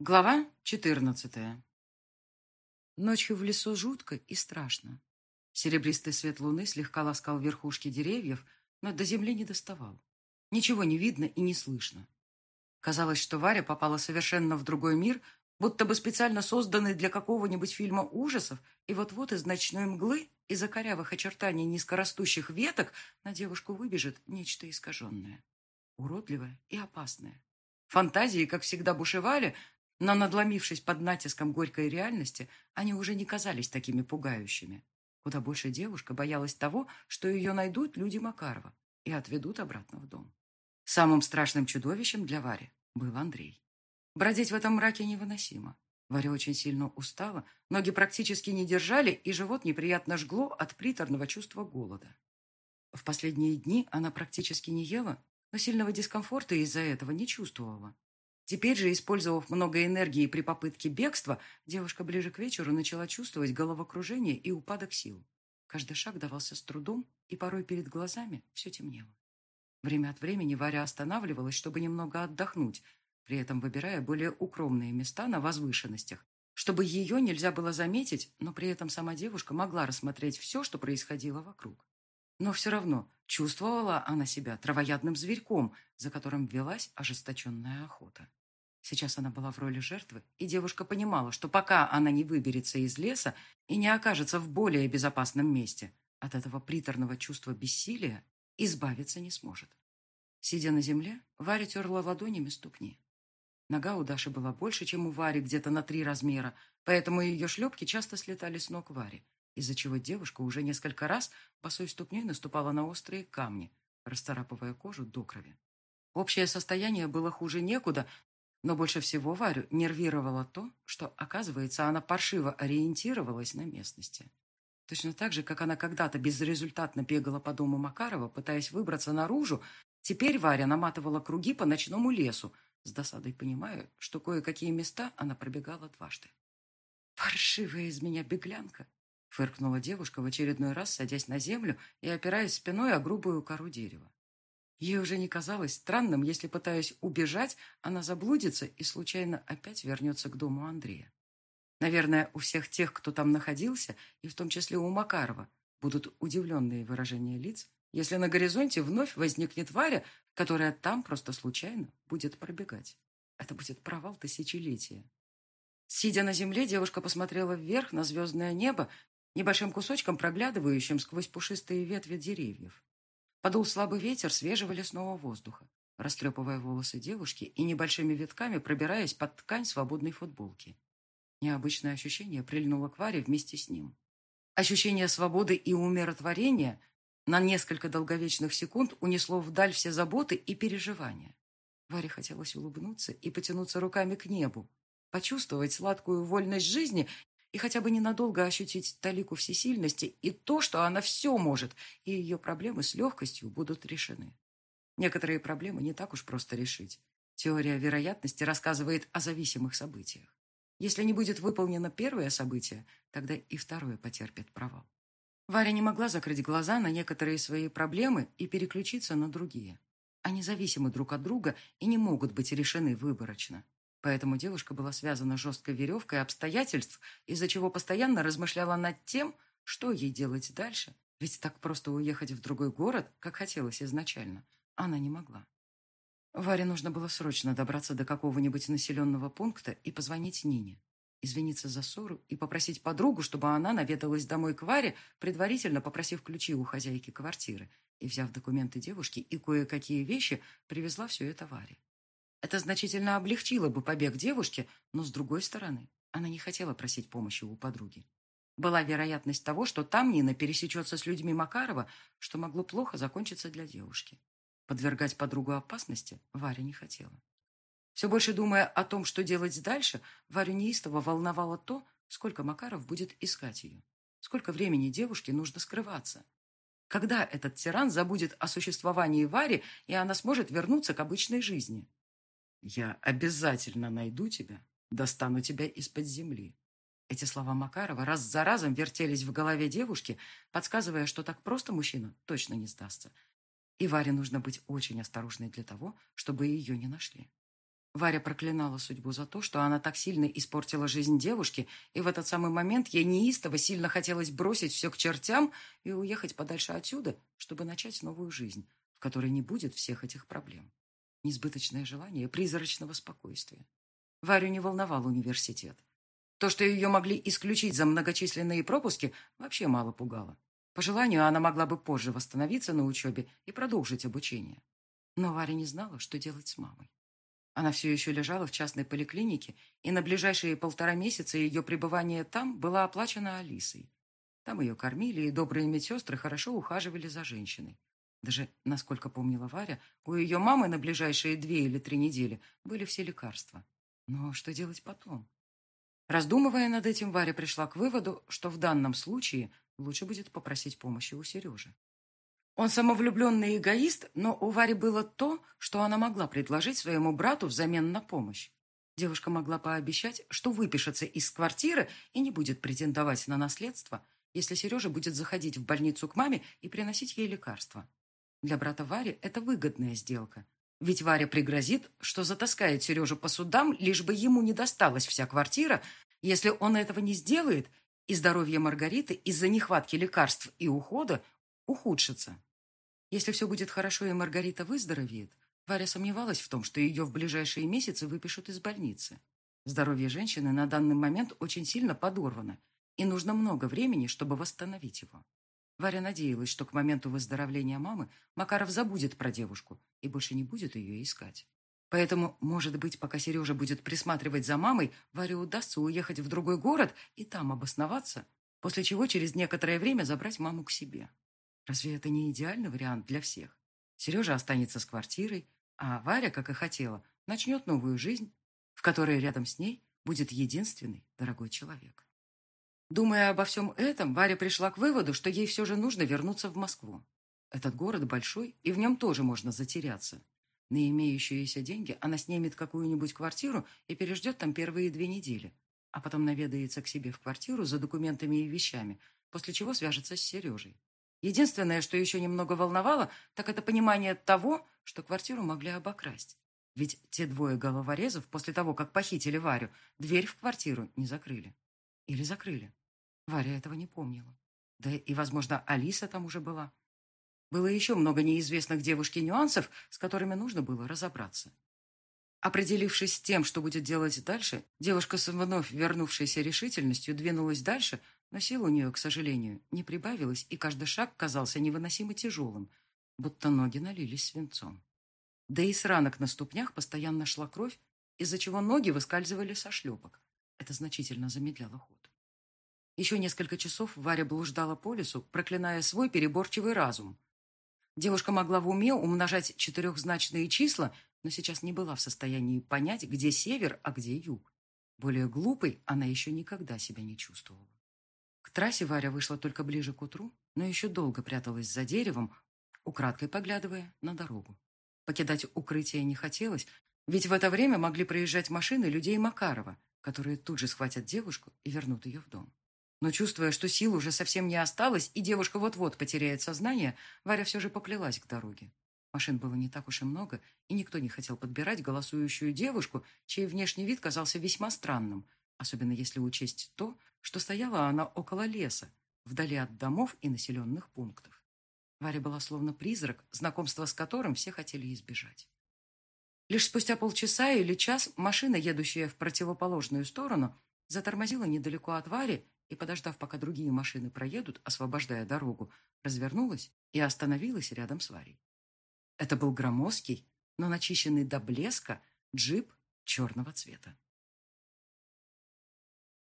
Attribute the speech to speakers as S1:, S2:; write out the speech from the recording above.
S1: Глава четырнадцатая. Ночью в лесу жутко и страшно. Серебристый свет луны слегка ласкал верхушки деревьев, но до земли не доставал. Ничего не видно и не слышно. Казалось, что Варя попала совершенно в другой мир, будто бы специально созданный для какого-нибудь фильма ужасов, и вот-вот из ночной мглы, из-за корявых очертаний низкорастущих веток, на девушку выбежит нечто искаженное, уродливое и опасное. Фантазии, как всегда, бушевали, но, надломившись под натиском горькой реальности, они уже не казались такими пугающими. Куда больше девушка боялась того, что ее найдут люди Макарова и отведут обратно в дом. Самым страшным чудовищем для Вари был Андрей. Бродить в этом мраке невыносимо. Варя очень сильно устала, ноги практически не держали, и живот неприятно жгло от приторного чувства голода. В последние дни она практически не ела, но сильного дискомфорта из-за этого не чувствовала. Теперь же, использовав много энергии при попытке бегства, девушка ближе к вечеру начала чувствовать головокружение и упадок сил. Каждый шаг давался с трудом, и порой перед глазами все темнело. Время от времени Варя останавливалась, чтобы немного отдохнуть, при этом выбирая более укромные места на возвышенностях, чтобы ее нельзя было заметить, но при этом сама девушка могла рассмотреть все, что происходило вокруг. Но все равно чувствовала она себя травоядным зверьком, за которым велась ожесточенная охота. Сейчас она была в роли жертвы, и девушка понимала, что пока она не выберется из леса и не окажется в более безопасном месте, от этого приторного чувства бессилия избавиться не сможет. Сидя на земле, Варя терла ладонями ступни. Нога у Даши была больше, чем у Вари, где-то на три размера, поэтому ее шлепки часто слетали с ног Вари, из-за чего девушка уже несколько раз босой ступней наступала на острые камни, расцарапывая кожу до крови. Общее состояние было хуже некуда, но больше всего Варю нервировало то, что, оказывается, она паршиво ориентировалась на местности. Точно так же, как она когда-то безрезультатно бегала по дому Макарова, пытаясь выбраться наружу, теперь Варя наматывала круги по ночному лесу, с досадой понимая, что кое-какие места она пробегала дважды. «Паршивая из меня беглянка!» фыркнула девушка в очередной раз, садясь на землю и опираясь спиной о грубую кору дерева. Ей уже не казалось странным, если, пытаясь убежать, она заблудится и случайно опять вернется к дому Андрея. Наверное, у всех тех, кто там находился, и в том числе у Макарова, будут удивленные выражения лиц, если на горизонте вновь возникнет Варя, которая там просто случайно будет пробегать. Это будет провал тысячелетия. Сидя на земле, девушка посмотрела вверх на звездное небо небольшим кусочком проглядывающим сквозь пушистые ветви деревьев. Подул слабый ветер свежего лесного воздуха, растрепывая волосы девушки и небольшими витками пробираясь под ткань свободной футболки. Необычное ощущение прильнуло к Варе вместе с ним. Ощущение свободы и умиротворения на несколько долговечных секунд унесло вдаль все заботы и переживания. Варе хотелось улыбнуться и потянуться руками к небу, почувствовать сладкую вольность жизни и хотя бы ненадолго ощутить талику всесильности и то, что она все может, и ее проблемы с легкостью будут решены. Некоторые проблемы не так уж просто решить. Теория вероятности рассказывает о зависимых событиях. Если не будет выполнено первое событие, тогда и второе потерпит провал. Варя не могла закрыть глаза на некоторые свои проблемы и переключиться на другие. Они зависимы друг от друга и не могут быть решены выборочно. Поэтому девушка была связана жесткой веревкой обстоятельств, из-за чего постоянно размышляла над тем, что ей делать дальше. Ведь так просто уехать в другой город, как хотелось изначально, она не могла. Варе нужно было срочно добраться до какого-нибудь населенного пункта и позвонить Нине, извиниться за ссору и попросить подругу, чтобы она наведалась домой к Варе, предварительно попросив ключи у хозяйки квартиры, и, взяв документы девушки и кое-какие вещи, привезла все это Варе. Это значительно облегчило бы побег девушки, но, с другой стороны, она не хотела просить помощи у подруги. Была вероятность того, что там Нина пересечется с людьми Макарова, что могло плохо закончиться для девушки. Подвергать подругу опасности Варя не хотела. Все больше думая о том, что делать дальше, Варю неистово волновало то, сколько Макаров будет искать ее. Сколько времени девушке нужно скрываться. Когда этот тиран забудет о существовании Вари, и она сможет вернуться к обычной жизни? «Я обязательно найду тебя, достану тебя из-под земли». Эти слова Макарова раз за разом вертелись в голове девушки, подсказывая, что так просто мужчина точно не сдастся. И Варе нужно быть очень осторожной для того, чтобы ее не нашли. Варя проклинала судьбу за то, что она так сильно испортила жизнь девушки, и в этот самый момент ей неистово сильно хотелось бросить все к чертям и уехать подальше отсюда, чтобы начать новую жизнь, в которой не будет всех этих проблем. Несбыточное желание призрачного спокойствия. Варю не волновал университет. То, что ее могли исключить за многочисленные пропуски, вообще мало пугало. По желанию, она могла бы позже восстановиться на учебе и продолжить обучение. Но Варя не знала, что делать с мамой. Она все еще лежала в частной поликлинике, и на ближайшие полтора месяца ее пребывание там было оплачено Алисой. Там ее кормили, и добрые медсестры хорошо ухаживали за женщиной. Даже, насколько помнила Варя, у ее мамы на ближайшие две или три недели были все лекарства. Но что делать потом? Раздумывая над этим, Варя пришла к выводу, что в данном случае лучше будет попросить помощи у Сережи. Он самовлюбленный эгоист, но у Вари было то, что она могла предложить своему брату взамен на помощь. Девушка могла пообещать, что выпишется из квартиры и не будет претендовать на наследство, если Сережа будет заходить в больницу к маме и приносить ей лекарства. Для брата Вари это выгодная сделка. Ведь Варя пригрозит, что затаскает Сережу по судам, лишь бы ему не досталась вся квартира, если он этого не сделает, и здоровье Маргариты из-за нехватки лекарств и ухода ухудшится. Если все будет хорошо и Маргарита выздоровеет, Варя сомневалась в том, что ее в ближайшие месяцы выпишут из больницы. Здоровье женщины на данный момент очень сильно подорвано, и нужно много времени, чтобы восстановить его. Варя надеялась, что к моменту выздоровления мамы Макаров забудет про девушку и больше не будет ее искать. Поэтому, может быть, пока Сережа будет присматривать за мамой, Варе удастся уехать в другой город и там обосноваться, после чего через некоторое время забрать маму к себе. Разве это не идеальный вариант для всех? Сережа останется с квартирой, а Варя, как и хотела, начнет новую жизнь, в которой рядом с ней будет единственный дорогой человек. Думая обо всем этом, Варя пришла к выводу, что ей все же нужно вернуться в Москву. Этот город большой, и в нем тоже можно затеряться. На имеющиеся деньги она снимет какую-нибудь квартиру и переждет там первые две недели, а потом наведается к себе в квартиру за документами и вещами, после чего свяжется с Сережей. Единственное, что еще немного волновало, так это понимание того, что квартиру могли обокрасть. Ведь те двое головорезов после того, как похитили Варю, дверь в квартиру не закрыли. Или закрыли. Варя этого не помнила. Да и, возможно, Алиса там уже была. Было еще много неизвестных девушке нюансов, с которыми нужно было разобраться. Определившись с тем, что будет делать дальше, девушка с вновь вернувшейся решительностью двинулась дальше, но сил у нее, к сожалению, не прибавилось, и каждый шаг казался невыносимо тяжелым, будто ноги налились свинцом. Да и с ранок на ступнях постоянно шла кровь, из-за чего ноги выскальзывали со шлепок. Это значительно замедляло ход. Еще несколько часов Варя блуждала по лесу, проклиная свой переборчивый разум. Девушка могла в уме умножать четырехзначные числа, но сейчас не была в состоянии понять, где север, а где юг. Более глупой она еще никогда себя не чувствовала. К трассе Варя вышла только ближе к утру, но еще долго пряталась за деревом, украдкой поглядывая на дорогу. Покидать укрытие не хотелось, ведь в это время могли проезжать машины людей Макарова, которые тут же схватят девушку и вернут ее в дом. Но чувствуя, что сил уже совсем не осталось, и девушка вот-вот потеряет сознание, Варя все же поплелась к дороге. Машин было не так уж и много, и никто не хотел подбирать голосующую девушку, чей внешний вид казался весьма странным, особенно если учесть то, что стояла она около леса, вдали от домов и населенных пунктов. Варя была словно призрак, знакомство с которым все хотели избежать. Лишь спустя полчаса или час машина, едущая в противоположную сторону, затормозила недалеко от Вари и, подождав, пока другие машины проедут, освобождая дорогу, развернулась и остановилась рядом с Варей. Это был громоздкий, но начищенный до блеска джип черного цвета.